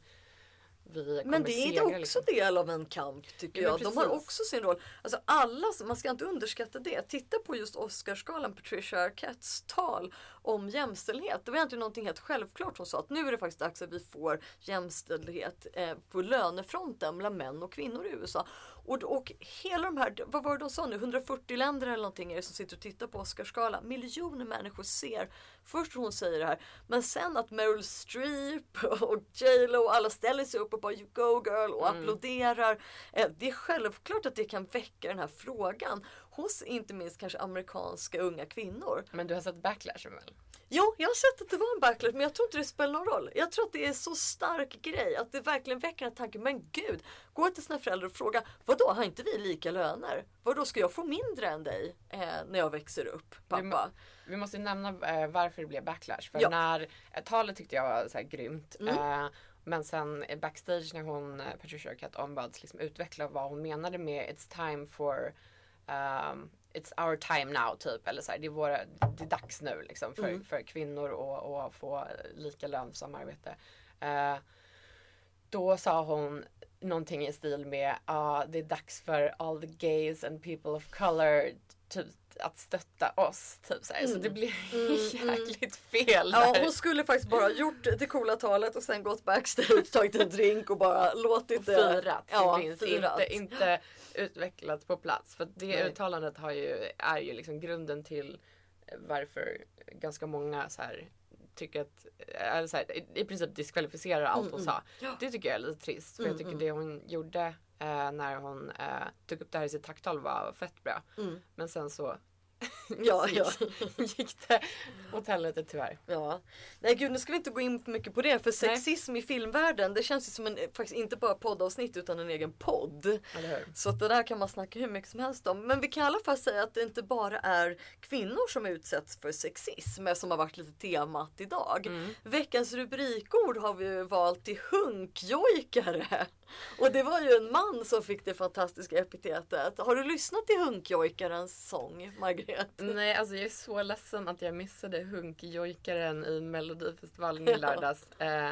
S1: vi
S2: Men det är också
S1: liksom.
S2: del av en kamp tycker
S1: Ja,
S2: jag. De har också sin roll. Alltså alla, man ska inte underskatta det. Titta på just Oscarsgalan, Patricia Arquettes tal om jämställdhet. Det var egentligen någonting helt självklart hon sa att nu är det faktiskt dags att vi får jämställdhet eh, på lönefronten mellan män och kvinnor i USA. Och, och hela de här, vad var det de sa nu, 140 länder eller någonting är det som sitter och tittar på Oscarsgalan. Miljoner människor ser först hon säger det här, men sen att Meryl Streep och J Lo och alla ställer sig upp och bara you go girl och applåderar. Eh, Det är självklart att det kan väcka den här frågan hos inte minst kanske amerikanska unga kvinnor.
S1: Men du har sett backlashen väl?
S2: Jo, jag har sett att det var en backlash men jag tror inte det spelar någon roll. Jag tror att det är så stark grej att det verkligen väcker den här tanken. Men gud, gå till sina föräldrar och fråga Vadå, har inte vi lika löner? Vadå, ska jag få mindre än dig eh, när jag växer upp,
S1: Vi må-
S2: pappa?
S1: Vi måste nämna eh, varför det blev backlash. För
S2: Ja.
S1: när eh, talet tyckte jag var så här grymt.
S2: Mm.
S1: Eh, men sen backstage när hon, eh, Patricia Arquette, ombads liksom utveckla vad hon menade med It's time for um, It's our time now typ. Eller så här, det, är våra, det är dags nu liksom för,
S2: Mm.
S1: för kvinnor att att få lika lön för samarbete. Eh, då sa hon någonting i stil med ja det är dags för all the gays and people of color typ, att stötta oss. Typ så, här. så
S2: Mm.
S1: det blir
S2: Mm,
S1: jäkligt fel
S2: Ja, hon skulle faktiskt bara gjort det coola talet och sen gått backstage, (laughs) tagit en drink och bara låtit det...
S1: Firat.
S2: Ja,
S1: det finns
S2: firat.
S1: Inte, inte (laughs) utvecklat på plats. För det
S2: Nej.
S1: uttalandet har ju, är ju liksom grunden till varför ganska många så här tycker att, eller så här, i- princip diskvalificerar allt
S2: Mm,
S1: hon
S2: mm.
S1: sa.
S2: Ja.
S1: Det tycker jag är lite trist. För
S2: Mm,
S1: jag tycker
S2: mm.
S1: det hon gjorde eh, när hon eh, tog upp det här i sitt tacktal var fett bra.
S2: Mm.
S1: Men sen så (laughs)
S2: Ja, ja. (laughs)
S1: gick det åt helvete tyvärr.
S2: Ja. Nej gud, nu ska vi inte gå in för mycket på det. För
S1: Nej.
S2: sexism i filmvärlden, det känns ju som en, faktiskt inte bara poddavsnitt utan en egen podd. Så att det där kan man snacka hur mycket som helst om. Men vi kan i alla fall säga att det inte bara är kvinnor som utsätts för sexism som har varit lite temat idag.
S1: Mm.
S2: Veckans rubrikord har vi valt till hunkjojkare. (laughs) Och det var ju en man som fick det fantastiska epitetet. Har du lyssnat till hunkjojkarens sång, Margret?
S1: Nej, alltså jag är så ledsen att jag missade hunkjojkaren i Melodifestivalen i lördags. (laughs) Eh,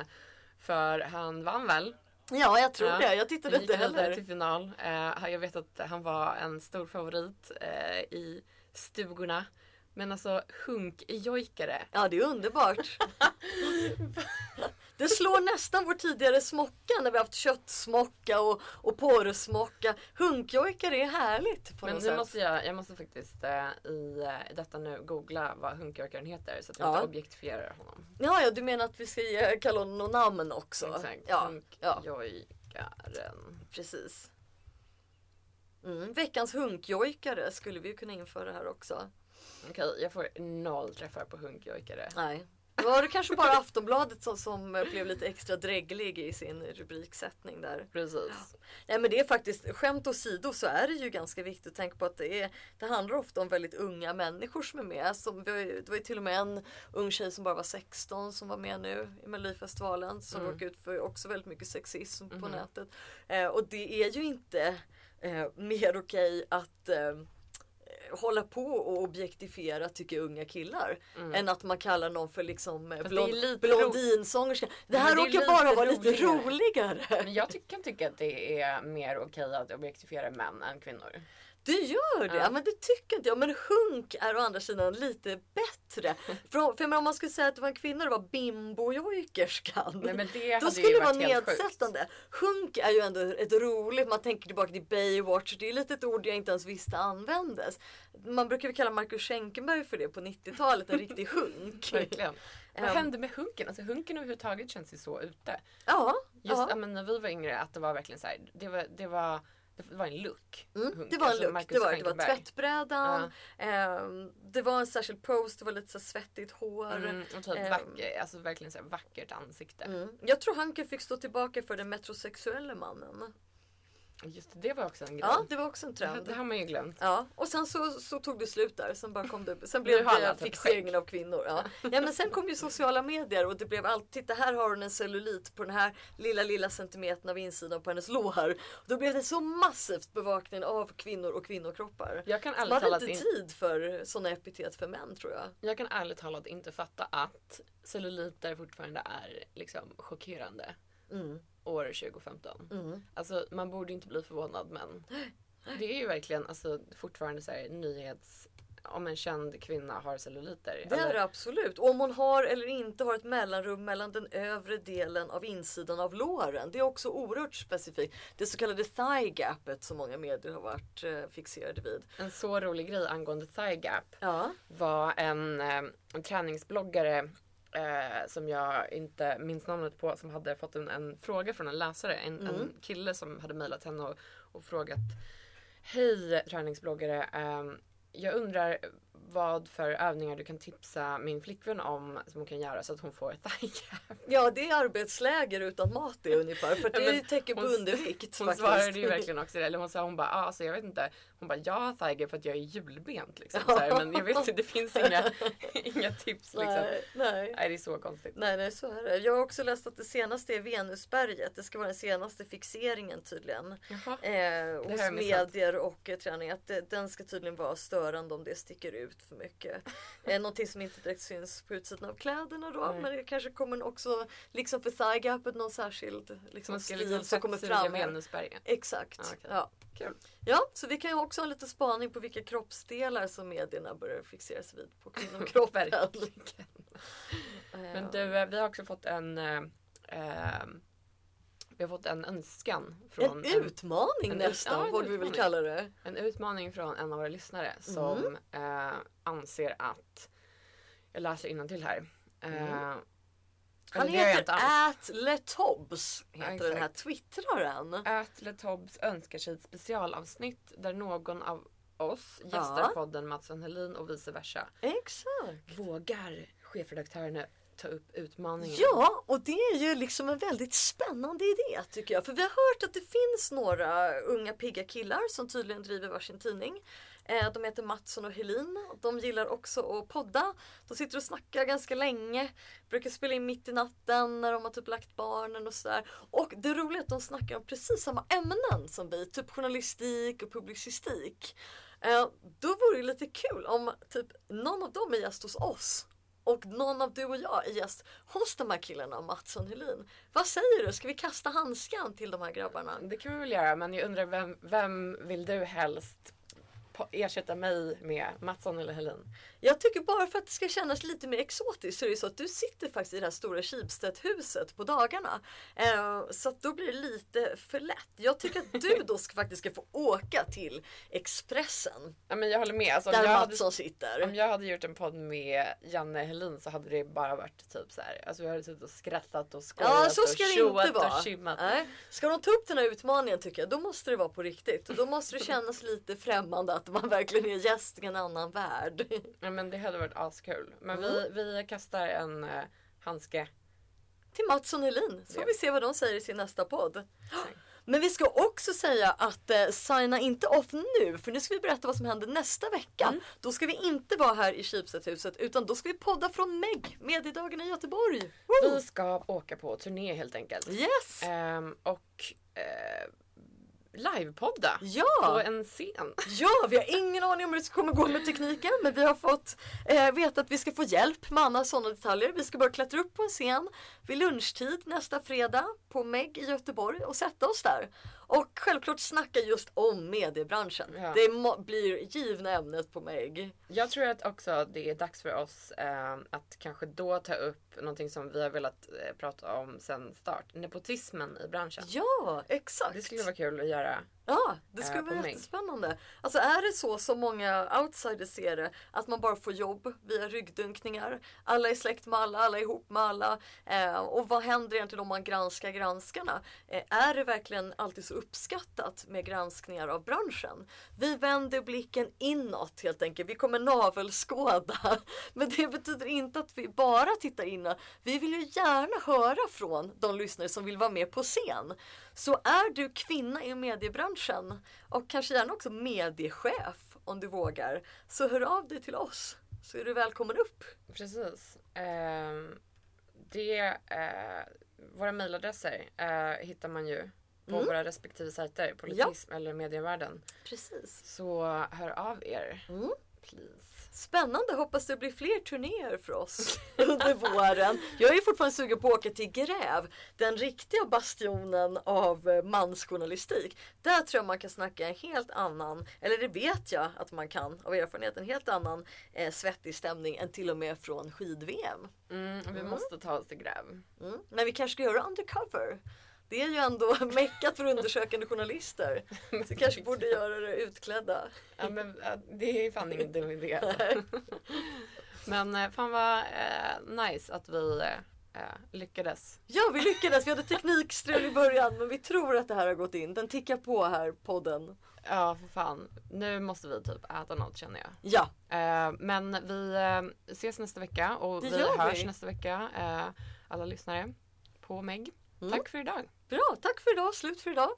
S1: för han vann väl?
S2: Ja, jag tror
S1: Ja.
S2: det. Jag tittade inte heller.
S1: till final. Eh, jag vet att han var en stor favorit eh, i stugorna. Men alltså hunkjojkare.
S2: Ja, det är underbart. (laughs) Det slår nästan vår tidigare smocka när vi haft köttsmocka och, och porrsmocka. Hunkjojkare är härligt på
S1: Men
S2: något
S1: nu
S2: sätt.
S1: måste jag, jag måste faktiskt eh, i eh, detta nu googla vad hunkjojkaren heter så att jag
S2: Ja.
S1: inte objektifierar honom.
S2: Ja, ja, du menar att vi ska ge kalla honom något namn också?
S1: Exakt.
S2: Ja, ja,
S1: Hunkjojkaren.
S2: precis. Mm. Veckans hunkjojkare skulle vi ju kunna införa här också.
S1: Okej, jag får noll träffar på hunkjojkare.
S2: Nej. Det var det kanske bara Aftonbladet som, som blev lite extra dräglig i sin rubriksättning där.
S1: Precis.
S2: Nej men det är faktiskt, skämt åsido så är det ju ganska viktigt att tänka på att det, är, det handlar ofta om väldigt unga människor som är med. Som, det var ju till och med en ung tjej som bara var 16 som var med nu i Melodifestivalen. Som
S1: Mm.
S2: råkade ut för också väldigt mycket sexism på
S1: Mhm.
S2: nätet. Eh, och det är ju inte eh, mer okej att eh, hålla på och objektifiera tycker unga killar.
S1: Mm.
S2: Än att man kallar någon för liksom eh, blond, blondinsångerska. Det här råkar bara vara lite
S1: roligare. Men jag kan tycka att det är mer okej att objektifiera män än kvinnor.
S2: Du gör det?
S1: Ja.
S2: Men det tycker inte jag. Men hunk är å andra sidan lite bättre. För, för menar, om man skulle säga att det var en kvinna det var bimbojojkerskan. Då skulle det vara
S1: helt sjukt.
S2: nedsättande. Hunk är ju ändå ett roligt, man tänker tillbaka till Baywatch. Det är lite ett ord jag inte ens visste användes. Man brukar ju kalla Marcus Schenkenberg för det på 90-talet, en riktig hunk. (laughs)
S1: Verkligen. Vad
S2: Ehm.
S1: hände med hunken? Alltså hunken överhuvudtaget känns ju så ute.
S2: Ja,
S1: Just
S2: ja.
S1: men när vi var yngre att det var verkligen så här, det var, det var, det var en look.
S2: Mm, det var en
S1: Alltså
S2: look.
S1: Marcus
S2: Det var, det var tvättbrädan. ehm, det var en särskild pose. Det var lite så svettigt hår.
S1: Mm, och typ
S2: Ehm.
S1: vacker, alltså verkligen så vackert ansikte.
S2: Mm. Jag tror Hanken fick stå tillbaka för den metrosexuella mannen.
S1: Just det, det var också en grej.
S2: Ja, det var också en
S1: det,
S2: trend.
S1: det har man ju glömt.
S2: Ja, och sen så, så tog det slut där. Sen, bara kom det, sen blev det fixeringen av kvinnor. Ja. ja, men sen kom ju sociala medier och det blev allt. Titta här har hon en cellulit på den här lilla, lilla centimetern av insidan på hennes lår. Då blev det så massivt bevakning av kvinnor och kvinnokroppar.
S1: Jag kan
S2: Man
S1: ärligt
S2: hade
S1: talat
S2: inte
S1: in,
S2: tid för sådana epitet för män tror jag.
S1: jag kan ärligt talat inte fatta att celluliter fortfarande är liksom chockerande
S2: Mm.
S1: År 2015.
S2: Mm.
S1: Alltså man borde inte bli förvånad men det är ju verkligen alltså, fortfarande så här, nyhets... Om en känd kvinna har celluliter.
S2: Det är det absolut. Och om hon har eller inte har ett mellanrum mellan den övre delen av insidan av låren. Det är också oerhört specifikt. Det så kallade thigh gapet som många medier har varit eh, fixerade vid.
S1: En så rolig grej angående thigh gap
S2: Ja.
S1: var en, eh, en träningsbloggare eh, som jag inte minns namnet på som hade fått en, en fråga från en läsare. En,
S2: Mm.
S1: en kille som hade mejlat henne och, och frågat Hej träningsbloggare. ehm, jag undrar vad för övningar du kan tipsa min flickvän om som hon kan göra så att hon får thigh gap.
S2: ja, det är arbetsläger utan mat det ungefär. För (laughs)
S1: Ja,
S2: det är tecken på undervikt
S1: Hon
S2: faktiskt.
S1: svarade ju verkligen också det. Eller hon sa hon bara, ah, alltså jag vet inte. Hon bara, jag har gap för att jag är hjulbent liksom. Så här, men jag vet inte, det finns (laughs) inga, inga tips liksom.
S2: Nej, nej.
S1: Nej det är så konstigt.
S2: Nej, nej, så är det. Jag har också läst att det senaste är Venusberget. Det ska vara den senaste fixeringen tydligen.
S1: Jaha.
S2: Eh, hos medier och eh, träning. Att det, den ska tydligen vara störande om det sticker ut för mycket. Eh, (laughs) någonting som inte direkt syns på utsidan av kläderna då.
S1: Nej.
S2: Men det kanske kommer också, liksom för thigh gapet, någon särskild liksom, stil
S1: liksom
S2: som kommer fram.
S1: Venusbergen.
S2: Exakt.
S1: Ah, okej.
S2: Ja.
S1: Kul.
S2: ja, så vi kan ju också ha lite spaning på vilka kroppsdelar som medierna börjar fixera sig vid på (laughs) kvinnokroppen.
S1: Men du, eh, vi har också fått en eh, eh, vi har fått en önskan från
S2: en utmaning
S1: en-
S2: nästan,
S1: ja,
S2: borde vi väl kalla det.
S1: en utmaning från en av våra lyssnare som
S2: Mm.
S1: eh, anser att, jag läser till här. Eh,
S2: Mm. Han heter. Atletobs, heter
S1: Ja,
S2: den här
S1: exakt.
S2: twittraren.
S1: Atle Tobs önskar sig ett specialavsnitt där någon av oss gästar
S2: Ja.
S1: podden Mattsson Helin och vice versa.
S2: Exakt.
S1: Vågar chefredaktörerna ta upp utmaningen?
S2: Ja, och det är ju liksom en väldigt spännande idé tycker jag. För vi har hört att det finns några unga pigga killar som tydligen driver varsin tidning. Eh, de heter Mattsson och Helin. De gillar också att podda. De sitter och snackar ganska länge. Brukar spela in mitt i natten när de har typ lagt barnen och sådär. Och det roliga är att de snackar om precis samma ämnen som vi. Typ journalistik och publicistik. Eh, då vore det lite kul om typ någon av dem är gäst hos oss och någon av du och jag är gäst hos de här killarna, Mattsson Helin. Vad säger du? Ska vi kasta handskan till de här grabbarna?
S1: Det kan vi väl göra men jag undrar vem, vem vill du helst ersätta mig med Mattsson eller Helin?
S2: Jag tycker bara för att det ska kännas lite mer exotiskt så är det så att du sitter faktiskt i det här stora Schibsted-huset på dagarna. Eh, så att då blir det lite för lätt. Jag tycker att du då ska, faktiskt ska få åka till Expressen.
S1: Ja men jag håller med. Alltså,
S2: Där Mattsson sitter.
S1: om jag hade gjort en podd med Janne Helin så hade det bara varit typ så här. Alltså vi hade suttit och skrattat och skojat
S2: Ja så
S1: och
S2: ska det
S1: tjoat och tjimmat.
S2: Nej. Ska de ta upp den här utmaningen tycker jag, då måste det vara på riktigt. Och då måste det kännas lite främmande att man verkligen är gäst i en annan värld.
S1: Ja men det hade varit askul. Men
S2: Mm.
S1: vi, vi kastar en uh, handske.
S2: Till Mattsson Helin. Så får vi se vad de säger i sin nästa podd. Men vi ska också säga att eh, signa inte off nu för nu ska vi berätta vad som händer nästa vecka.
S1: Mm.
S2: Då ska vi inte vara här i Schibsted-huset utan då ska vi podda från MEG, Mediedagen i Göteborg. Woo!
S1: Vi ska åka på turné helt enkelt.
S2: Yes!
S1: Ehm, och eh, livepodda på
S2: Ja!
S1: en scen. (laughs)
S2: Ja, vi har ingen aning om hur det kommer gå med tekniken men vi har fått eh, veta att vi ska få hjälp med alla sådana detaljer. Vi ska bara klättra upp på en scen vid lunchtid nästa fredag på MEG i Göteborg och sätta oss där. Och självklart snacka just om mediebranschen.
S1: Ja.
S2: Det blir givna ämnet på MEG.
S1: Jag tror att också det är dags för oss eh, att kanske då ta upp någonting som vi har velat eh, prata om sen start. Nepotismen i branschen.
S2: Ja, exakt.
S1: Det skulle vara kul att göra.
S2: Ja, det skulle vara jättespännande. Alltså är det så som många outsiders ser det, att man bara får jobb via ryggdunkningar. Alla är släkt med alla, alla är ihop med alla. Eh, och vad händer egentligen om man granskar granskarna? Eh, är det verkligen alltid så uppskattat med granskningar av branschen? Vi vänder blicken inåt helt enkelt. Vi kommer navelskåda. (laughs) Men det betyder inte att vi bara tittar inåt. Vi vill ju gärna höra från de lyssnare som vill vara med på scen. Så är du kvinna i mediebranschen och kanske gärna också mediechef om du vågar så hör av dig till oss så är du välkommen upp.
S1: Precis. Ehm, det, eh, våra mejladresser eh, hittar man ju på
S2: Mm.
S1: våra respektive sajter. Politism eller medievärlden.
S2: Precis.
S1: Så hör av er.
S2: Mm.
S1: Please.
S2: Spännande, hoppas det blir fler turnéer för oss (laughs) under våren. Jag är fortfarande sugen på att åka till Gräv, den riktiga bastionen av eh, mansjournalistik. Där tror jag man kan snacka en helt annan, eller det vet jag att man kan av erfarenhet, en helt annan eh, svettig stämning än till och med från skid-VM.
S1: Mm, vi
S2: Mm.
S1: måste ta oss till gräv.
S2: Mm. Men vi kanske ska göra undercover. Det är ju ändå (laughs) meckat för undersökande journalister. Så (laughs) kanske borde göra det utklädda.
S1: Ja, men, det är fan ingen dum idé. (laughs) Alltså. men eh, fan vad eh, nice att vi eh, eh, lyckades.
S2: Ja, vi lyckades. Vi hade teknikstrul i början, men vi tror att det här har gått in. Den tickar på här, podden.
S1: Ja för fan. Nu måste vi typ äta något känner jag.
S2: Ja,
S1: Eh, men vi eh, ses nästa vecka och
S2: Det
S1: vi hörs
S2: vi.
S1: nästa vecka. Alla lyssnare på Meg.
S2: Mm.
S1: Tack för idag
S2: bra. Tack för idag. Slut för idag.